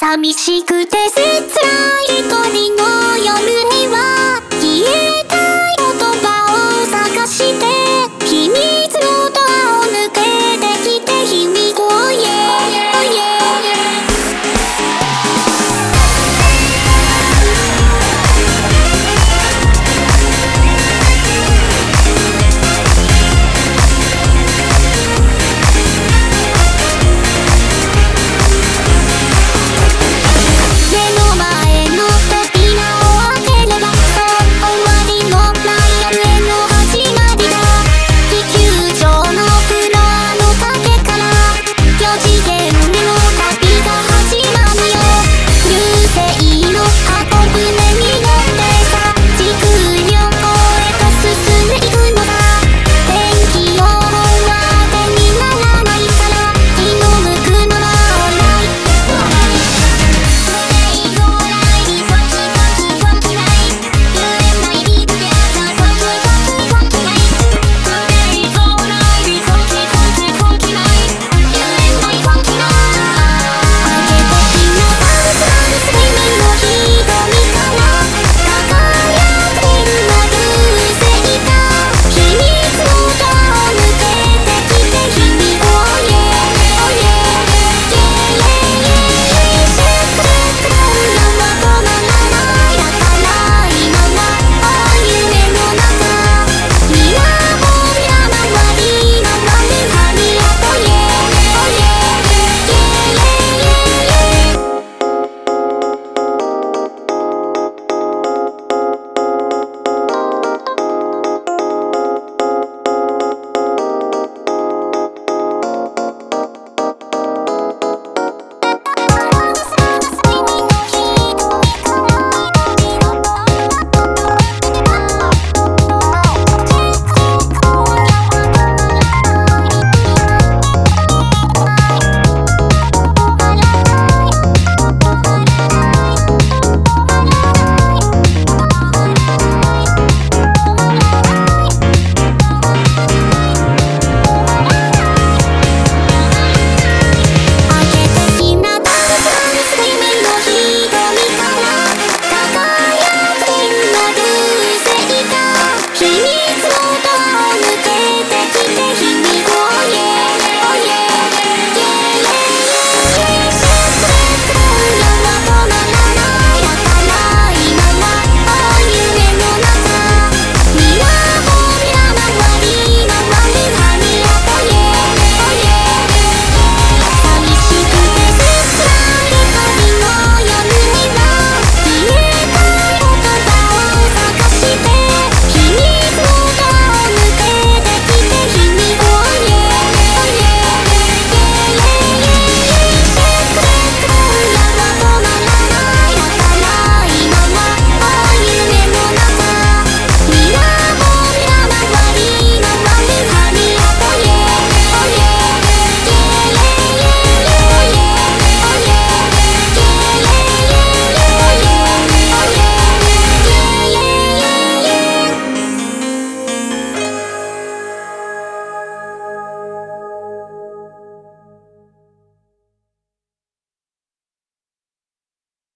寂しくて切ない一人の夜には